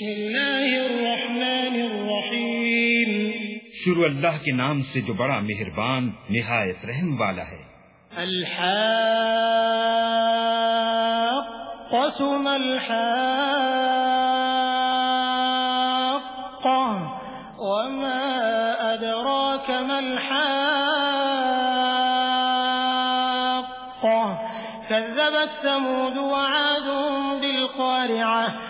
بسم الله الرحمن الرحيم شروع اللہ کے نام سے جو بڑا مہربان نہایت رحم والا ہے۔ الحاقة ما الحاقة وما أدراك ما الحاقة۔ كذبت ثمود وعاد بالقارعة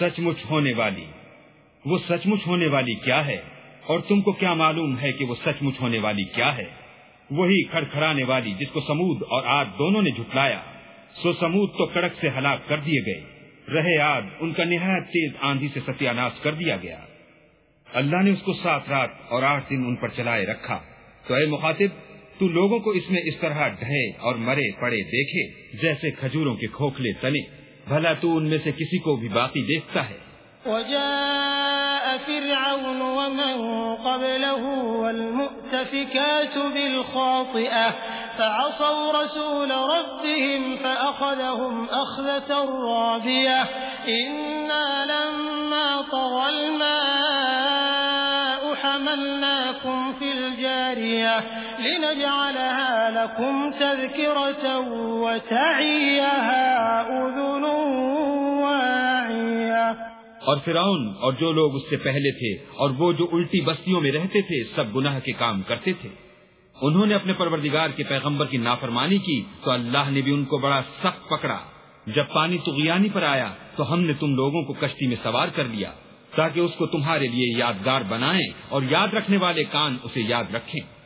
سچ مچ ہونے والی۔ وہ سچ مچ ہونے والی کیا ہے؟ اور تم کو کیا معلوم ہے کہ وہ سچ مچ ہونے والی کیا ہے؟ وہی کھڑکھڑانے والی جس کو سمود اور آگ دونوں نے جھٹلایا۔ سو سمود تو کڑک سے ہلاک کر دیے گئے۔ رہے آگ ان کا نہایت تیز آندھی سے ستیہ ناش کر دیا گیا۔ اللہ نے اس کو سات رات اور آٹھ دن ان پر چلائے رکھا۔ تو اے مخاطب، تو لوگوں کو اس میں اس طرح ڈھے اور مرے پڑے دیکھے، جیسے کھجوروں کے کھوکھلے تنے بھلا تو ان میں سے کسی کو بھی باقی دیکھتا ہے۔ وجاء فرعون ومن قبله والمؤتفكات بالخاطئة، فعصوا رسول ربهم فأخذهم أخذة رابية، إنا لما طغى الماء حملناكم في الجارية لنجعلها لكم تذكرة وتعيها أذن واعية. اور فرعون اور جو لوگ اس سے پہلے تھے اور وہ جو الٹی بستیوں میں رہتے تھے، سب گناہ کے کام کرتے تھے۔ انہوں نے اپنے پروردگار کے پیغمبر کی نافرمانی کی تو اللہ نے بھی ان کو بڑا سخت پکڑا۔ جب پانی تغیانی پر آیا تو ہم نے تم لوگوں کو کشتی میں سوار کر لیا تاکہ اس کو تمہارے لیے یادگار بنائیں اور یاد رکھنے والے کان اسے یاد رکھیں۔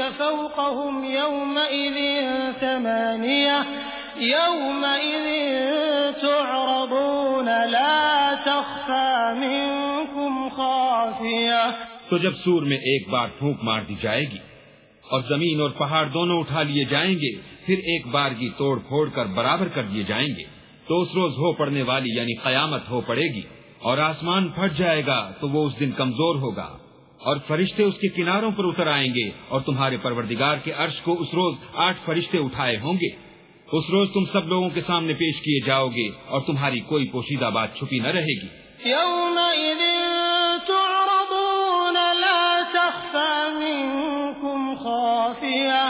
ربك فوقهم يومئذ ثمانية، يومئذ تعرضون لا تخفى منكم خافية. تو جب سور میں ایک بار پھونک مار دی جائے گی اور زمین اور پہاڑ دونوں اٹھا لیے جائیں گے، پھر ایک بار کی توڑ پھوڑ کر برابر کر دیے جائیں گے، تو اس روز ہو پڑنے والی یعنی قیامت ہو پڑے گی اور آسمان پھٹ جائے گا تو وہ اس دن کمزور ہوگا۔ اور فرشتے اس کے کناروں پر اتر آئیں گے اور تمہارے پروردگار کے عرش کو اس روز آٹھ فرشتے اٹھائے ہوں گے۔ اس روز تم سب لوگوں کے سامنے پیش کیے جاؤ گے اور تمہاری کوئی پوشیدہ بات چھپی نہ رہے گی۔ يومئذ تعرضون لا تخفى منكم خافية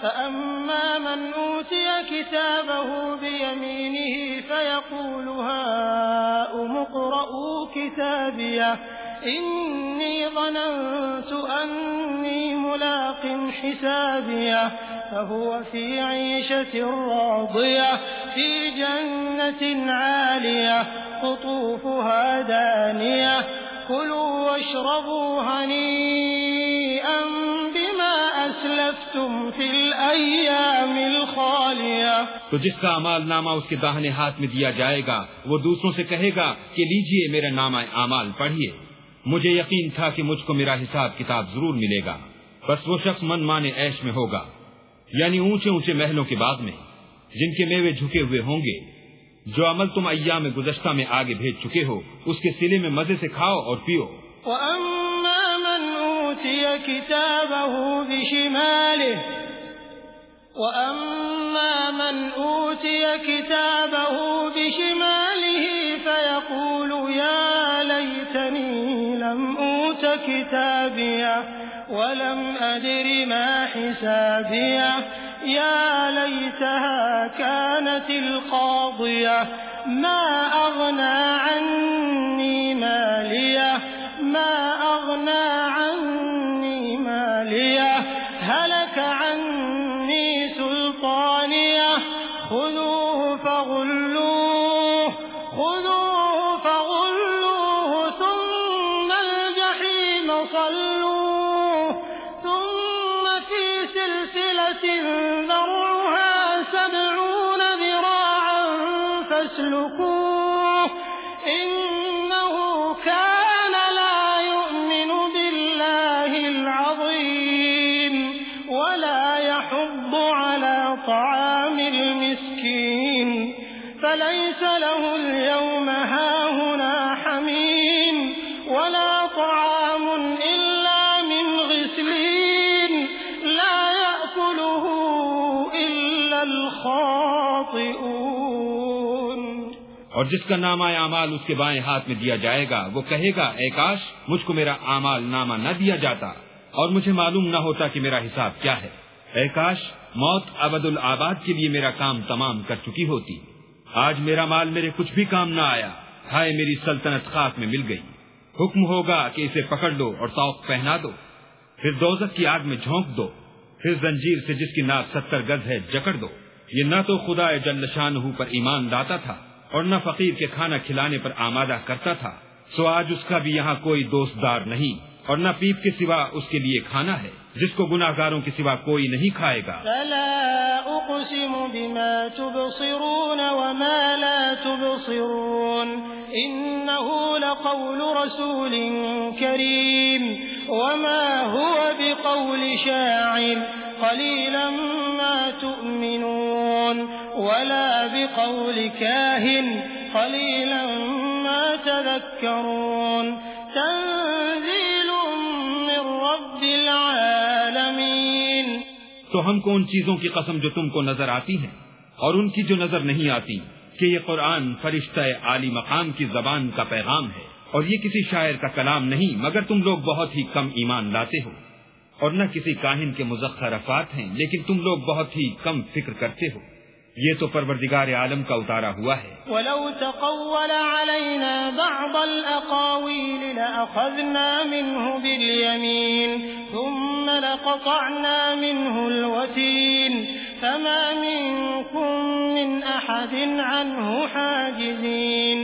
فأما من أوتي كتابه بيمينه فيقول هاؤم اقرءوا كتابيه۔ إني ظننت أني ملاق حسابيه فهو في عيشة راضية في جنة عالية قطوفها دانية كلوا واشربوا هنيئا بما أسلفتم في الأيام الخالية تو جس کا امال نامہ اس کے داہنے ہاتھ میں دیا جائے گا، وہ دوسروں سے کہے گا کہ لیجیے میرا نامہ اعمال پڑھیے۔ مجھے یقین تھا کہ مجھ کو میرا حساب کتاب ضرور ملے گا۔ بس وہ شخص من مانے ایش میں ہوگا یعنی اونچے اونچے محلوں کے بعد میں، جن کے میوے جھکے ہوئے ہوں گے۔ جو عمل تم ایام میں گزشتہ میں آگے بھیج چکے ہو، اس کے سلے میں مزے سے کھاؤ اور پیو۔ وأما كتابيه ولم أدر ما حسابيه يا ليتها كانت القاضية ما أغنى عني فاسلكوه إنه كان لا يؤمن بالله العظيم ولا يحب على طعام المسكين فليس له اليوم هاهنا حميم جس کا نامہ اعمال اس کے بائیں ہاتھ میں دیا جائے گا، وہ کہے گا، اے کاش، مجھ کو میرا اعمال نامہ نہ دیا جاتا اور مجھے معلوم نہ ہوتا کہ میرا حساب کیا ہے۔ اے کاش، موت ابد الآباد کے لیے میرا کام تمام کر چکی ہوتی۔ آج میرا مال میرے کچھ بھی کام نہ آیا۔ ہائے، میری سلطنت خاک میں مل گئی۔ حکم ہوگا کہ اسے پکڑ لو اور توق پہنا دو۔ پھر دوزک کی آگ میں جھونک دو۔ پھر زنجیر سے جس کی ناک ستر گز ہے، جکڑ دو۔ یہ نہ تو خدا جل شان پر ایمان لاتا تھا۔ اور نہ فقیر کے کھانا کھلانے پر آمادہ کرتا تھا، سو آج اس کا بھی یہاں کوئی دوست دار نہیں، اور نہ پیپ کے سوا اس کے لیے کھانا ہے، جس کو گناہ گاروں کے سوا کوئی نہیں کھائے گا۔ فلا أقسم بما تبصرون وما لا تبصرون إنه لقول رسول كريم وما هو بقول شاعر قليلا ما تؤمنون۔ ولا بقول كاهن قليلا ما تذكرون. تنزيل من رب العالمين. تو ہم کو ان چیزوں کی قسم جو تم کو نظر آتی ہیں اور ان کی جو نظر نہیں آتی، کہ یہ قرآن فرشتہ عالی مقام کی زبان کا پیغام ہے اور یہ کسی شاعر کا کلام نہیں، مگر تم لوگ بہت ہی کم ایمان لاتے ہو اور نہ کسی کاہن کے مزخر افات ہیں، لیکن تم لوگ بہت ہی کم فکر کرتے ہو۔ یہ تو پروردگار عالم کا اتارا ہوا ہے۔ ولو تقول علينا بعض الأقاويل لأخذنا منه باليمين ثم لقطعنا منه الوتين فما منكم من أحد عنه حاجزين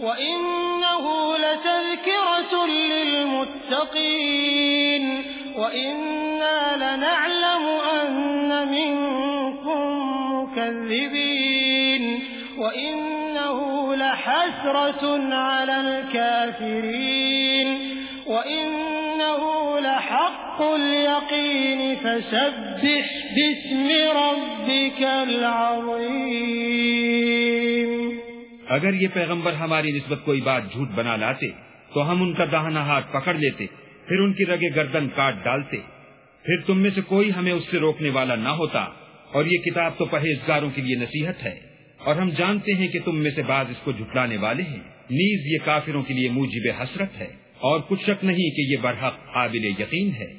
وإنه لتذكرة للمتقين وإنا مكذبين وإنه لحسرة على الكافرين. وإنه لحق اليقين. فسبح باسم ربك العظيم. اگر یہ پیغمبر ہماری نسبت کوئی بات جھوٹ بنا لاتے، تو ہم ان کا داہنا ہاتھ پکڑ لیتے، پھر ان کی رگے گردن کاٹ ڈالتے۔ پھر تم میں سے کوئی ہمیں اس سے روکنے والا نہ ہوتا۔ اور یہ کتاب تو پرہیزگاروں کے لیے نصیحت ہے۔ اور ہم جانتے ہیں کہ تم میں سے بعض اس کو جھٹلانے والے ہیں۔ نیز یہ کافروں کے لیے موجب حسرت ہے۔ اور کچھ شک نہیں کہ یہ برحق قابل یقین ہے۔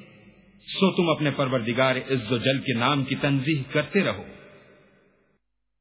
سو تم اپنے پروردگار عز و جل کے نام کی تنظیح کرتے رہو۔